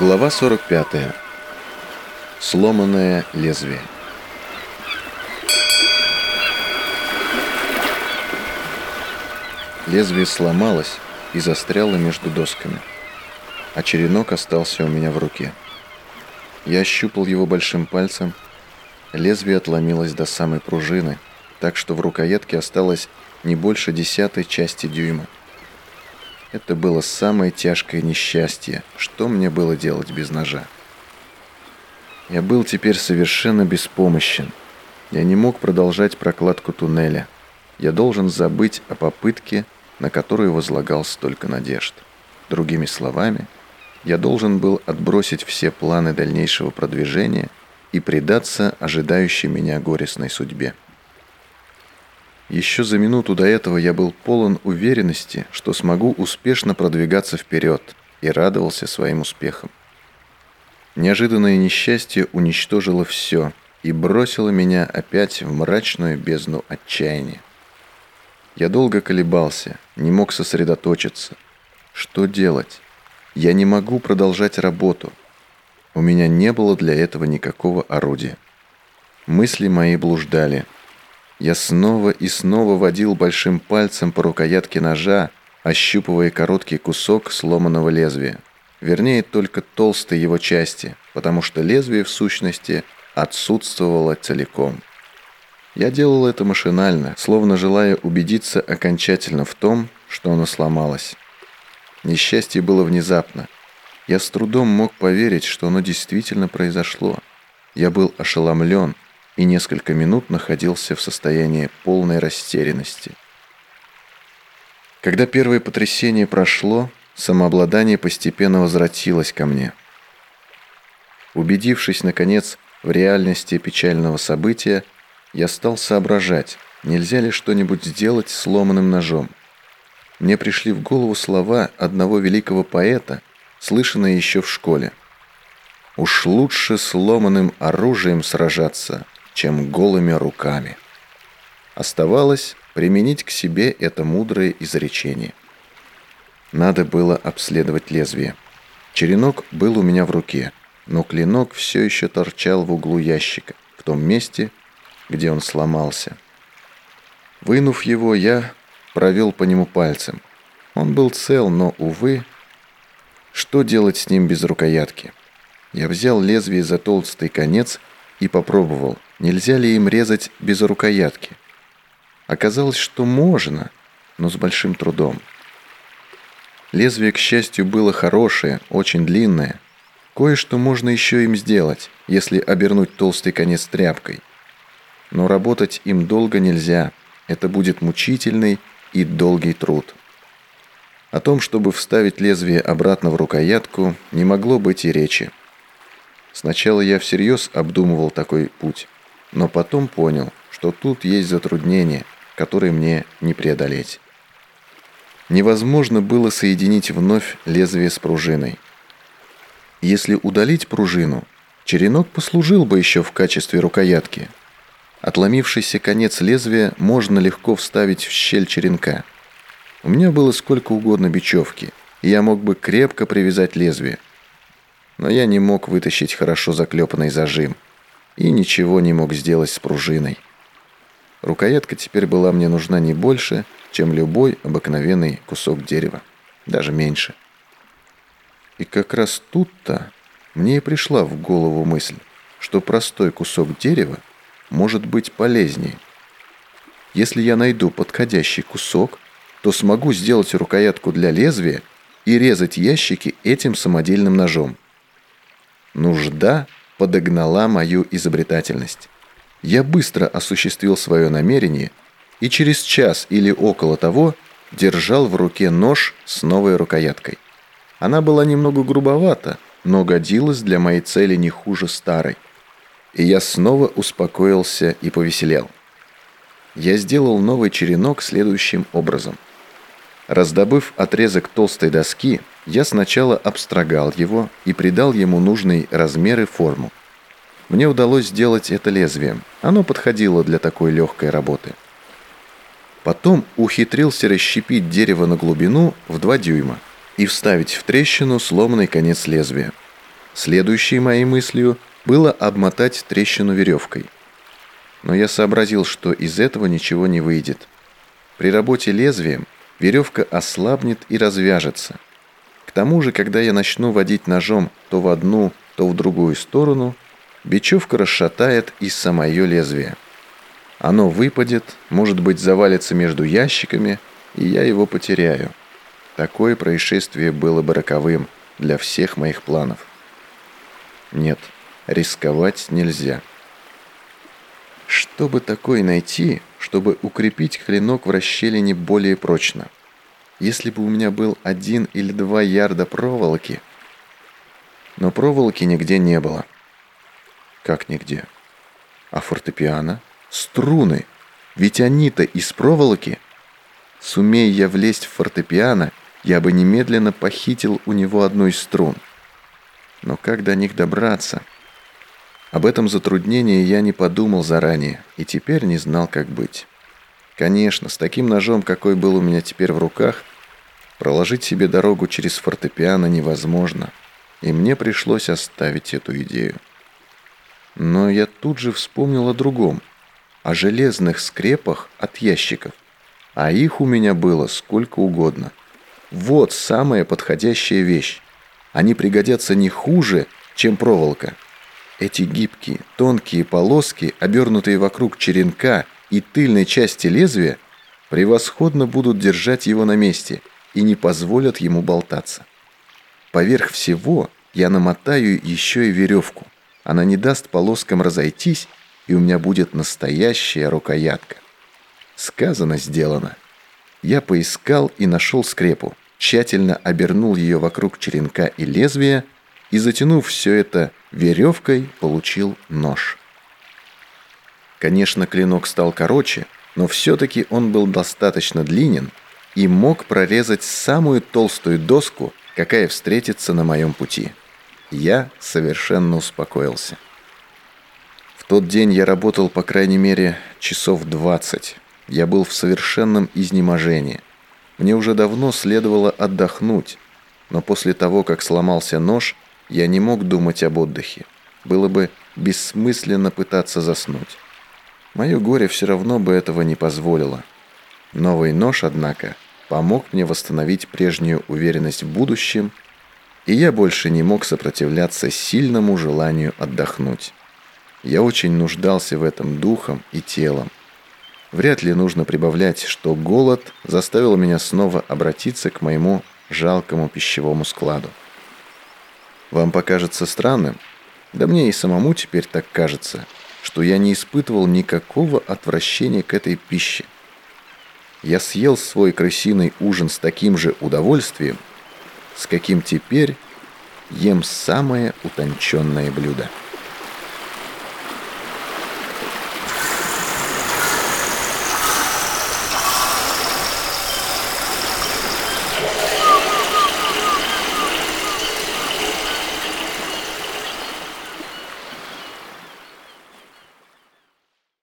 Глава 45. Сломанное лезвие. Лезвие сломалось и застряло между досками, а черенок остался у меня в руке. Я ощупал его большим пальцем, лезвие отломилось до самой пружины, так что в рукоятке осталось не больше десятой части дюйма. Это было самое тяжкое несчастье. Что мне было делать без ножа? Я был теперь совершенно беспомощен. Я не мог продолжать прокладку туннеля. Я должен забыть о попытке, на которую возлагал столько надежд. Другими словами, я должен был отбросить все планы дальнейшего продвижения и предаться ожидающей меня горестной судьбе. Еще за минуту до этого я был полон уверенности, что смогу успешно продвигаться вперед и радовался своим успехам. Неожиданное несчастье уничтожило все и бросило меня опять в мрачную бездну отчаяния. Я долго колебался, не мог сосредоточиться. Что делать? Я не могу продолжать работу. У меня не было для этого никакого орудия. Мысли мои блуждали – я снова и снова водил большим пальцем по рукоятке ножа, ощупывая короткий кусок сломанного лезвия. Вернее, только толстой его части, потому что лезвие в сущности отсутствовало целиком. Я делал это машинально, словно желая убедиться окончательно в том, что оно сломалось. Несчастье было внезапно. Я с трудом мог поверить, что оно действительно произошло. Я был ошеломлен, и несколько минут находился в состоянии полной растерянности. Когда первое потрясение прошло, самообладание постепенно возвратилось ко мне. Убедившись, наконец, в реальности печального события, я стал соображать, нельзя ли что-нибудь сделать сломанным ножом. Мне пришли в голову слова одного великого поэта, слышанные еще в школе. «Уж лучше сломанным оружием сражаться, чем голыми руками. Оставалось применить к себе это мудрое изречение. Надо было обследовать лезвие. Черенок был у меня в руке, но клинок все еще торчал в углу ящика, в том месте, где он сломался. Вынув его, я провел по нему пальцем. Он был цел, но, увы, что делать с ним без рукоятки? Я взял лезвие за толстый конец и попробовал – Нельзя ли им резать без рукоятки? Оказалось, что можно, но с большим трудом. Лезвие, к счастью, было хорошее, очень длинное. Кое-что можно еще им сделать, если обернуть толстый конец тряпкой. Но работать им долго нельзя. Это будет мучительный и долгий труд. О том, чтобы вставить лезвие обратно в рукоятку, не могло быть и речи. Сначала я всерьез обдумывал такой путь но потом понял, что тут есть затруднения, которые мне не преодолеть. Невозможно было соединить вновь лезвие с пружиной. Если удалить пружину, черенок послужил бы еще в качестве рукоятки. Отломившийся конец лезвия можно легко вставить в щель черенка. У меня было сколько угодно бечевки, и я мог бы крепко привязать лезвие. Но я не мог вытащить хорошо заклепанный зажим – и ничего не мог сделать с пружиной. Рукоятка теперь была мне нужна не больше, чем любой обыкновенный кусок дерева, даже меньше. И как раз тут-то мне и пришла в голову мысль, что простой кусок дерева может быть полезнее. Если я найду подходящий кусок, то смогу сделать рукоятку для лезвия и резать ящики этим самодельным ножом. Нужда подогнала мою изобретательность. Я быстро осуществил свое намерение и через час или около того держал в руке нож с новой рукояткой. Она была немного грубовата, но годилась для моей цели не хуже старой. И я снова успокоился и повеселел. Я сделал новый черенок следующим образом. Раздобыв отрезок толстой доски, я сначала обстрогал его и придал ему нужный размер и форму. Мне удалось сделать это лезвием. Оно подходило для такой легкой работы. Потом ухитрился расщепить дерево на глубину в 2 дюйма и вставить в трещину сломанный конец лезвия. Следующей моей мыслью было обмотать трещину веревкой. Но я сообразил, что из этого ничего не выйдет. При работе лезвием веревка ослабнет и развяжется. К тому же, когда я начну водить ножом то в одну, то в другую сторону, бечевка расшатает и самое лезвие. Оно выпадет, может быть, завалится между ящиками, и я его потеряю. Такое происшествие было бы роковым для всех моих планов. Нет, рисковать нельзя. Что бы такое найти, чтобы укрепить клинок в расщелине более прочно? Если бы у меня был один или два ярда проволоки. Но проволоки нигде не было. Как нигде? А фортепиано? Струны! Ведь они-то из проволоки. Сумея я влезть в фортепиано, я бы немедленно похитил у него одну из струн. Но как до них добраться? Об этом затруднении я не подумал заранее и теперь не знал, как быть. Конечно, с таким ножом, какой был у меня теперь в руках, проложить себе дорогу через фортепиано невозможно, и мне пришлось оставить эту идею. Но я тут же вспомнил о другом, о железных скрепах от ящиков, а их у меня было сколько угодно – вот самая подходящая вещь. Они пригодятся не хуже, чем проволока. Эти гибкие, тонкие полоски, обернутые вокруг черенка и тыльной части лезвия, превосходно будут держать его на месте и не позволят ему болтаться. Поверх всего я намотаю еще и веревку. Она не даст полоскам разойтись, и у меня будет настоящая рукоятка. Сказано, сделано. Я поискал и нашел скрепу тщательно обернул ее вокруг черенка и лезвия и, затянув все это веревкой, получил нож. Конечно, клинок стал короче, но все-таки он был достаточно длинен и мог прорезать самую толстую доску, какая встретится на моем пути. Я совершенно успокоился. В тот день я работал, по крайней мере, часов 20. Я был в совершенном изнеможении – мне уже давно следовало отдохнуть, но после того, как сломался нож, я не мог думать об отдыхе. Было бы бессмысленно пытаться заснуть. Мое горе все равно бы этого не позволило. Новый нож, однако, помог мне восстановить прежнюю уверенность в будущем, и я больше не мог сопротивляться сильному желанию отдохнуть. Я очень нуждался в этом духом и телом. Вряд ли нужно прибавлять, что голод заставил меня снова обратиться к моему жалкому пищевому складу. Вам покажется странным, да мне и самому теперь так кажется, что я не испытывал никакого отвращения к этой пище. Я съел свой крысиный ужин с таким же удовольствием, с каким теперь ем самое утонченное блюдо.